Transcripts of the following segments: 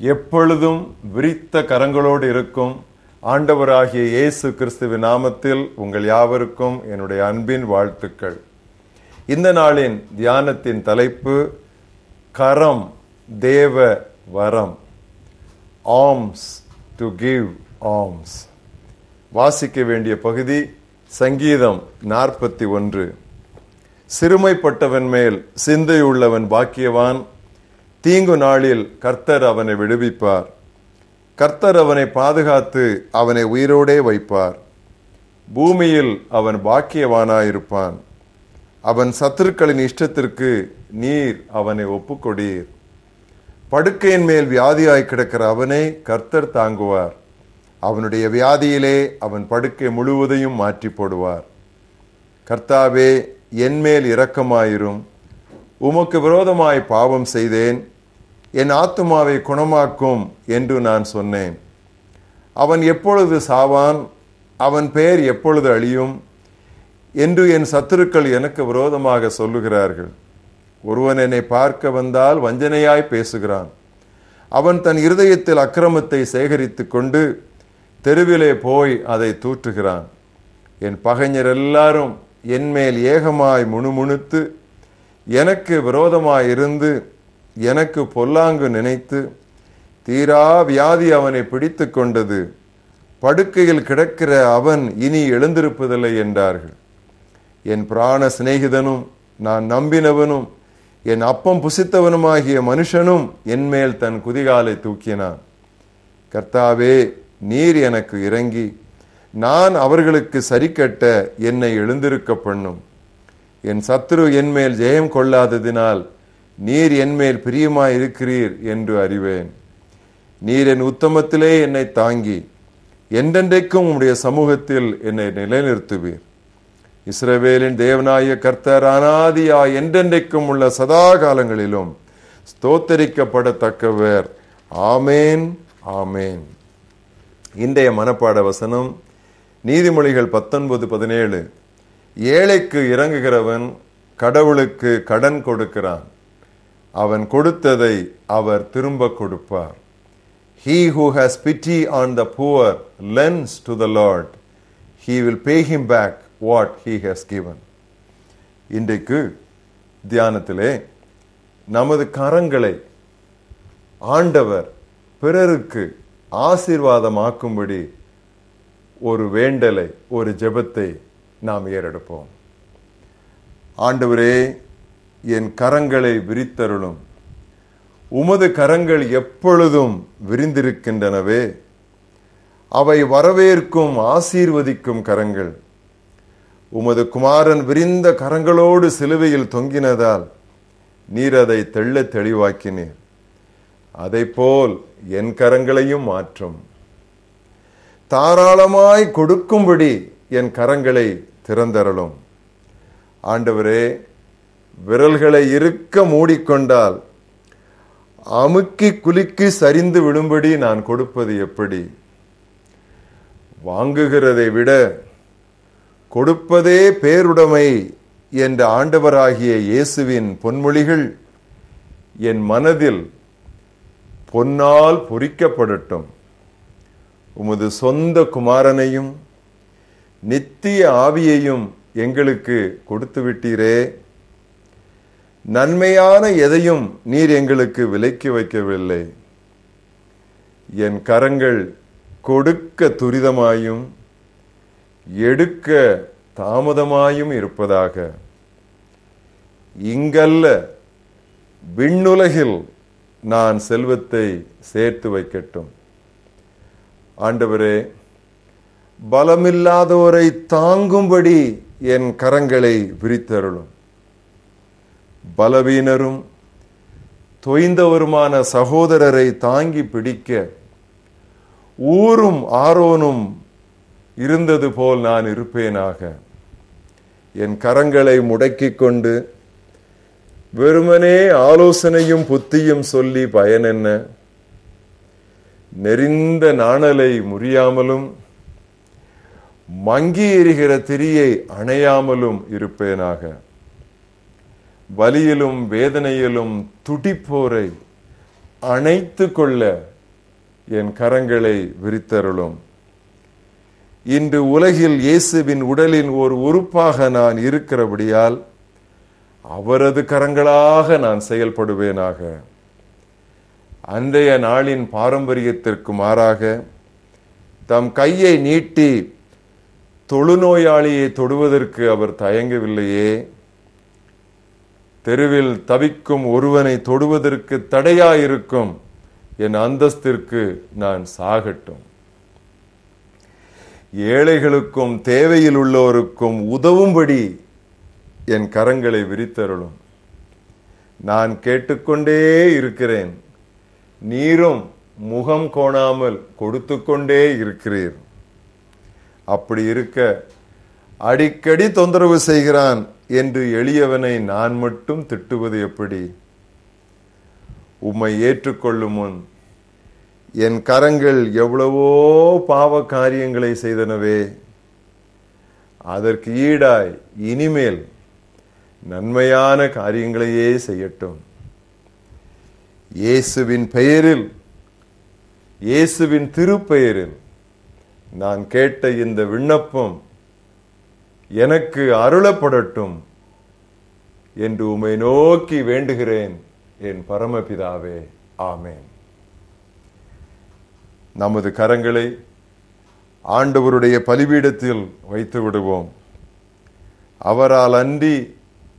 எப்பொழுதும் விரித்த கரங்களோடு இருக்கும் ஆண்டவராகிய இயேசு கிறிஸ்துவின் நாமத்தில் உங்கள் யாவருக்கும் என்னுடைய அன்பின் வாழ்த்துக்கள். இந்த நாளின் தியானத்தின் தலைப்பு கரம் தேவ வரம். ஆம்ஸ் டு கிவ் ஆம்ஸ் வாசிக்க வேண்டிய பகுதி சங்கீதம் நாற்பத்தி ஒன்று. சிறுமைப்பட்டவன் மேல் சிந்தையுள்ளவன் பாக்கியவான். தீங்கு நாளில் கர்த்தர் அவனை விடுவிப்பார். கர்த்தர் அவனை பாதுகாத்து அவனை உயிரோடே வைப்பார். பூமியில் அவன் பாக்கியவானாயிருப்பான். அவன் சத்துருக்களின் இஷ்டத்திற்கு நீர் அவனை ஒப்புக்கொடீர். படுக்கையின் மேல் வியாதியாய் கிடக்கிற அவனை கர்த்தர் தாங்குவார். அவனுடைய வியாதியிலே அவன் படுக்கை முழுவதையும் மாற்றி போடுவார். கர்த்தாவே என்மேல் இரக்கமாயிரும். உமக்கு விரோதமாய் பாவம் செய்தேன். என் ஆத்துமாவை குணமாக்கும் என்று நான் சொன்னேன். அவன் எப்பொழுது சாவான்? அவன் பெயர் எப்பொழுது அழியும்? என்று என் சத்துருக்கள் எனக்கு விரோதமாக சொல்லுகிறார்கள். ஒருவன் என்னை பார்க்க வந்தால் வஞ்சனையாய் பேசுகிறான். அவன் தன் இருதயத்தில் அக்கிரமத்தை சேகரித்து கொண்டு தெருவிலே போய் அதை தூற்றுகிறான். என் பகைஞர் எல்லாரும் என்மேல் ஏகமாய் முணுமுணுத்து எனக்கு விரோதமாக இருந்து எனக்கு பொல்லாங்கு நினைத்து தீரா வியாதி அவனை பிடித்து கொண்டது. படுக்கையில் கிடக்கிற அவன் இனி எழுந்திருப்பதில்லை என்றார்கள். என் பிராண சிநேகிதனும் நான் நம்பினவனும் என் அப்பம் புசித்தவனுமாகிய மனுஷனும் என்மேல் தன் குதிகாலை தூக்கினான். கர்த்தாவே நீர் எனக்கு இறங்கி நான் அவர்களுக்கு சரிக்கட்ட என்னை எழுந்திருக்க பண்ணும். என் சத்ரு என்மேல் ஜெயம் கொள்ளாததினால் நீர் என்மேல் பிரியமாய் இருக்கிறீர் என்று அறிவேன். நீர் என் உத்தமத்திலே என்னை தாங்கி என்றென்றைக்கும் உம்முடைய சமூகத்தில் என்னை நிலைநிறுத்துவீர். இஸ்ரவேலின் தேவனாய கர்த்தர் அனாதியா என்றென்றைக்கும் உள்ள சதா காலங்களிலும் ஸ்தோத்தரிக்கப்படத்தக்கவர். ஆமேன் ஆமேன். இன்றைய மனப்பாட வசனம் நீதிமொழிகள் பத்தொன்பது பதினேழு. ஏழைக்கு இறங்குகிறவன் கடவுளுக்கு கடன் கொடுக்கிறான் அவன் கொடுத்ததை அவர் திரும்ப கொடுப்பார் He who has pity on the poor lends to the Lord. He will pay him back what he has given. இன்றைக்கு தியானத்திலே நமது கரங்களை ஆண்டவர் பிறருக்கு ஆசீர்வாதமாக்கும்படி ஒரு வேண்டலை ஒரு ஜெபத்தை நாம் ஏறெடுப்போம். ஆண்டவரே என் கரங்களை விரித்தருளும். உமது கரங்கள் எப்பொழுதும் விரிந்திருக்கின்றனவே. அவை வரவேற்கும் ஆசீர்வதிக்கும் கரங்கள். உமது குமாரன் விரிந்த கரங்களோடு சிலுவையில் தொங்கினதால் நீர் அதை தெள்ள தெளிவாக்கினீர். அதை போல் என் கரங்களையும் மாற்றும். தாராளமாய் கொடுக்கும்படி என் கரங்களை திறந்தரலும் ஆண்டவரே விரல்களை இருக்க மூடிக்கொண்டால் அமுக்கி குலுக்கி சரிந்து விடும்படி நான் கொடுப்பது எப்படி? வாங்குகிறதை விட கொடுப்பதே பேருடைமை என்ற ஆண்டவராகிய இயேசுவின் பொன்மொழிகள் என் மனதில் பொன்னால் பொறிக்கப்படட்டும். உமது சொந்த குமாரனையும் நித்திய ஆவியையும் எங்களுக்கு கொடுத்து விட்டீரே நன்மையான எதையும் நீர் எங்களுக்கு விலக்கி வைக்கவில்லை. என் கரங்கள் கொடுக்க துரிதமாயும் எடுக்க தாமதமாயும் இருப்பதாக. இங்கல்ல விண்ணுலகில் நான் செல்வத்தை சேர்த்து வைக்கட்டும். ஆண்டவரே பலமில்லாதோரை தாங்கும்படி என் கரங்களை விரித்தருளும். பலவீனரும் தொய்ந்தவருமான சகோதரரை தாங்கி பிடிக்க ஊரும் ஆரோனும் இருந்தது போல் நான் இருப்பேனாக. என் கரங்களை முடக்கிக் கொண்டு வெறுமனே ஆலோசனையும் புத்தியும் சொல்லி பயன் என்ன நெறிந்த நாணலை முறியாமலும் மங்கி எரிகிற திரியை அணையாமலும் இருப்பேனாக. வலியிலும் வேதனையிலும் துடிப்போரை அணைத்து கொள்ள என் கரங்களை விரித்தருளும். இன்று உலகில் இயேசுவின் உடலின் ஒரு உறுப்பாக நான் இருக்கிறபடியால் அவரது கரங்களாக நான் செயல்படுவேனாக. அன்றைய நாளின் பாரம்பரியத்திற்கு மாறாக தம் கையை நீட்டி தொழுநோயாளியை தொடுவதற்கு அவர் தயங்கவில்லையே. தெருவில் தவிக்கும் ஒருவனை தொடுவதற்கு தடையாயிருக்கும் என் அந்தஸ்திற்கு நான் சாகட்டும். ஏழைகளுக்கும் தேவையில் உள்ளோருக்கும் உதவும்படி என் கரங்களை விரித்தருளும். நான் கேட்டுக்கொண்டே இருக்கிறேன். நீரும் முகம் கோணாமல் கொடுத்து கொண்டே இருக்கிறீர். அப்படி இருக்க. அடிக்கடி தொந்தரவு செய்கிறான் என்று எளியவனை நான் மட்டும் திட்டுவது எப்படி? உம்மை ஏற்றுக்கொள்ளும் முன் என் கரங்கள் எவ்வளவோ பாவ காரியங்களை செய்தனவே. அதற்கு ஈடாய் இனிமேல் நன்மையான காரியங்களையே செய்யட்டும். இயேசுவின் பெயரில் இயேசுவின் திருப்பெயரில் நான் கேட்ட இந்த விண்ணப்பம் எனக்கு அருளப்படட்டும் என்று உமை நோக்கி வேண்டுகிறேன். என் பரமபிதாவே ஆமேன். நமது கரங்களை ஆண்டவருடைய பலிபீடத்தில் வைத்து விடுவோம். அவரால் அன்றி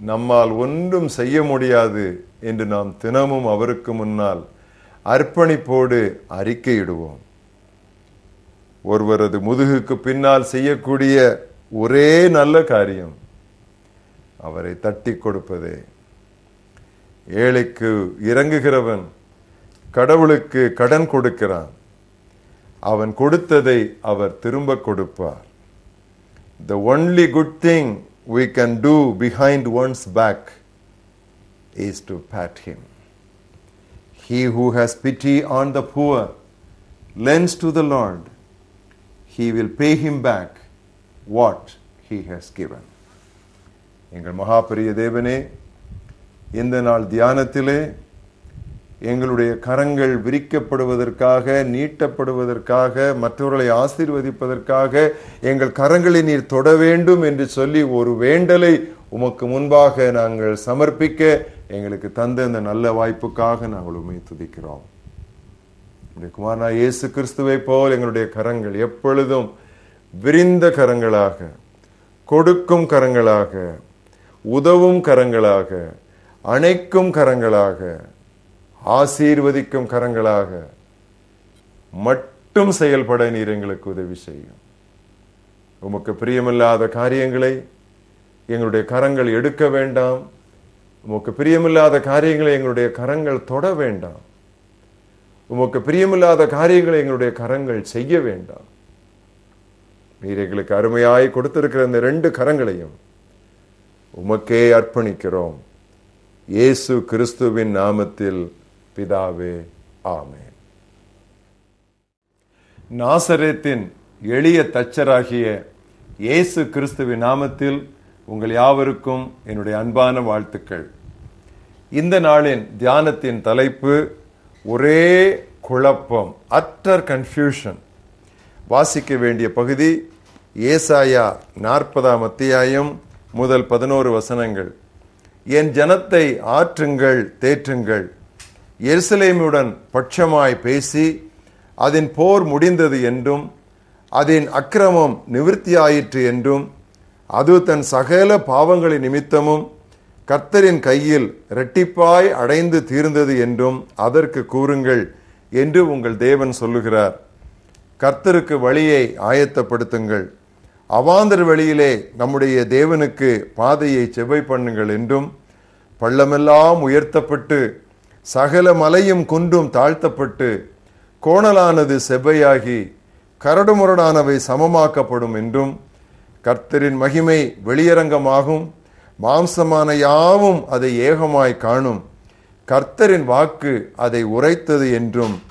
நம்மால் ஒன்றும் செய்ய முடியாது என்று நாம் தினமும் அவருக்கு முன்னால் அர்ப்பணிப்போடு அறிக்கையிடுவோம். ஒருவரது முதுகுக்கு பின்னால் செய்யக்கூடிய ஒரே நல்ல காரியம் அவரை தட்டி கொடுப்பதே ஏழைக்கு இறங்குகிறவன் கடவுளுக்கு கடன் கொடுக்கிறான் அவன் கொடுத்ததை அவர் திரும்ப கொடுப்பார் the only good thing we can do behind one's back is to pat him. He who has pity on the poor lends to the Lord. He will pay him back what he has given. எங்கள் மகாபெரிய தேவனே இந்த நாள் தியானத்திலே எங்களுடைய கரங்கள் விரிக்கப்படுவதற்காக நீட்டப்படுவதற்காக மற்றவர்களை ஆசீர்வதிப்பதற்காக எங்கள் கரங்களை நீர் தொட வேண்டும் என்று சொல்லி ஒரு வேண்டலை உமக்கு முன்பாக நாங்கள் சமர்ப்பிக்க எங்களுக்கு தந்த இந்த நல்ல வாய்ப்புக்காக நாங்கள் உண்மை துதிக்கிறோம் குமாரனா இயேசு கிறிஸ்துவை போல் எங்களுடைய கரங்கள் எப்பொழுதும் விரிந்த கரங்களாக கொடுக்கும் கரங்களாக உதவும் கரங்களாக அணைக்கும் கரங்களாக ஆசீர்வதிக்கும் கரங்களாக மட்டும் செயல்பட நீர் எங்களுக்கு உதவி செய்யும். உமக்கு பிரியமில்லாத காரியங்களை எங்களுடைய கரங்கள் எடுக்க வேண்டாம். உமக்கு பிரியமில்லாத காரியங்களை எங்களுடைய கரங்கள் தொட வேண்டாம். உமக்கு பிரியமில்லாத காரியங்களை எங்களுடைய கரங்கள் செய்ய வேண்டாம். நீர் எங்களுக்கு அருமையாய் கொடுத்திருக்கிற இந்த ரெண்டு கரங்களையும் உமக்கே அர்ப்பணிக்கிறோம். இயேசு கிறிஸ்துவின் நாமத்தில் பிதாவே ஆமே நாசரேத்தின் எளிய தச்சராகிய இயேசு கிறிஸ்துவின் நாமத்தில் உங்கள் யாவருக்கும் என்னுடைய அன்பான வாழ்த்துக்கள். இந்த நாளின் தியானத்தின் தலைப்பு ஒரே குழப்பம் அட்டர் கன்ஃபியூஷன் வாசிக்க வேண்டிய பகுதி ஏசாயா நாற்பதாம் அத்தியாயம் முதல் பதினோரு வசனங்கள். என் ஜனத்தை ஆற்றுங்கள் தேற்றுங்கள். எருசலேமுடன் பட்சமாய் பேசி அதன் போர் முடிந்தது என்றும் அதன் அக்கிரமம் நிவிற்த்தியாயிற்று என்றும் அது தன் சகல பாவங்களின் நிமித்தமும் கர்த்தரின் கையில் இரட்டிப்பாய் அடைந்து தீர்ந்தது என்றும் அதற்கு கூறுங்கள் என்று உங்கள் தேவன் சொல்லுகிறார். கர்த்தருக்கு வழியை ஆயத்தப்படுத்துங்கள். அவாந்தர் வழியிலே நம்முடைய தேவனுக்கு பாதையை செவ்வை பண்ணுங்கள் என்றும் பள்ளமெல்லாம் உயர்த்தப்பட்டு சகல மலையும் குன்றும் தாழ்த்தப்பட்டு கோணலானது செவ்வையாகி கரடுமுரடானவை சமமாக்கப்படும் என்றும் கர்த்தரின் மகிமை வெளியரங்கமாகும். மாம்சமான யாவும் அதை ஏகமாய் காணும். கர்த்தரின் வாக்கு அதை உரைத்தது என்றும்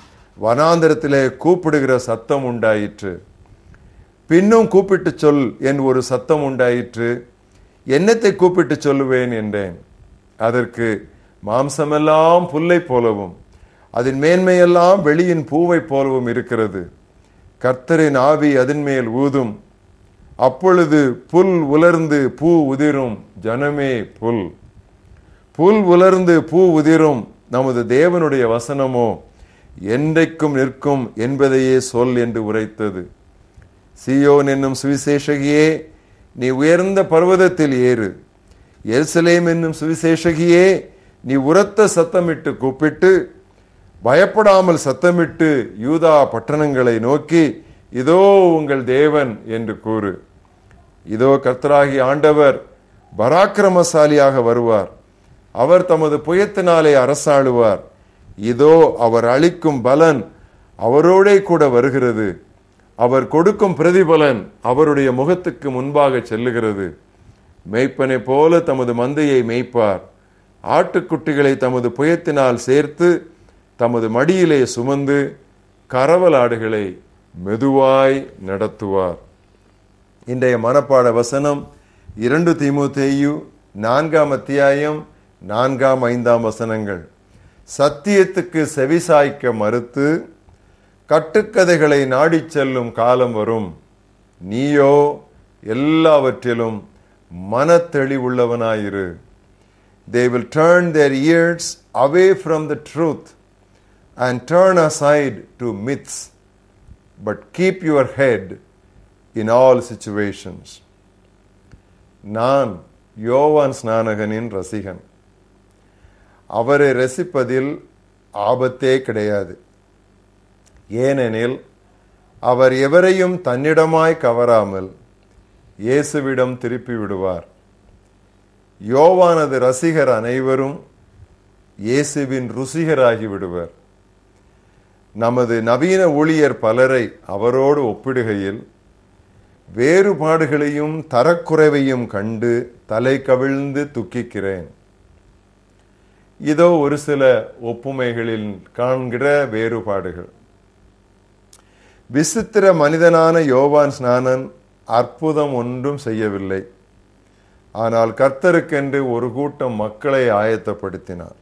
வனாந்திரத்திலே கூப்பிடுகிற சத்தம் உண்டாயிற்று. பின்னும் கூப்பிட்டு சொல் என் ஒரு சத்தம் உண்டாயிற்று. என்னத்தை கூப்பிட்டு சொல்லுவேன் என்றேன். அதற்கு மாம்சமெல்லாம் புல்லை போலவும் அதன் மேன்மையெல்லாம் வெளியின் பூவை போலவும் இருக்கிறது. கர்த்தரின் ஆவி அதன் மேல் ஊதும். அப்பொழுது புல் உலர்ந்து பூ உதிரும். ஜனமே புல். புல் உலர்ந்து பூ உதிரும் நமது தேவனுடைய வசனமோ. என்றைக்கும் நிற்கும் என்பதையே சொல் என்று உரைத்தது. சியோன் என்னும் சுவிசேஷகியே நீ உயர்ந்த பர்வதத்தில் ஏறு. எருசலேம் என்னும் சுவிசேஷகியே நீ உரத்த சத்தமிட்டு கூப்பிட்டு பயப்படாமல் சத்தமிட்டு யூதா பட்டணங்களை நோக்கி இதோ உங்கள் தேவன் என்று கூறு. இதோ கர்த்தராகி ஆண்டவர் பராக்கிரமசாலியாக வருவார். அவர் தமது புயத்தினாலே அரசாளுவார். இதோ அவர் அளிக்கும் பலன் அவரோடே கூட வருகிறது. அவர் கொடுக்கும் பிரதிபலன் அவருடைய முகத்துக்கு முன்பாக செல்லுகிறது. மேய்ப்பனை போல தமது மந்தையை மேய்ப்பார். ஆட்டுக்குட்டிகளை தமது புயத்தினால் சேர்த்து தமது மடியிலே சுமந்து கரவல் ஆடுகளை மெதுவாய் நடத்துவார். இன்றைய மனப்பாட வசனம் இரண்டு திமுத்தேயு நான்காம் அத்தியாயம் நான்காம் ஐந்தாம் வசனங்கள். சத்தியத்துக்கு செவிசாய்க்க மறுத்து கட்டுக்கதைகளை நாடிச் செல்லும் காலம் வரும். நீயோ எல்லாவற்றிலும் மனத்தெளிவுள்ளவனாயிரு. They will turn their ears away from the truth and turn aside to myths but keep your head in all situations நான் யோவான் ஸ்நானகனின் ரசிகன். அவரை ரசிப்பதில் ஆபத்தே கிடையாது. ஏனெனில் அவர் எவரையும் தன்னிடமாய் கவராமல் இயேசுவிடம் திருப்பி விடுவார். யோவானது ரசிகர் அனைவரும் இயேசுவின் ருசிகராகி விடுவர். நமது நவீன ஊழியர் பலரை அவரோடு ஒப்பிடுகையில் வேறுபாடுகளையும் தரக்குறைவையும் கண்டு தலை கவிழ்ந்து துக்கிக்கிறேன். இதோ ஒரு சில ஒப்புமைகளில் காண்கிற வேறுபாடுகள். விசித்திர மனிதனான யோவான் ஸ்நானன் அற்புதம் ஒன்றும் செய்யவில்லை. ஆனால் கர்த்தருக்கென்று ஒரு கூட்டம் மக்களை ஆயத்தப்படுத்தினார்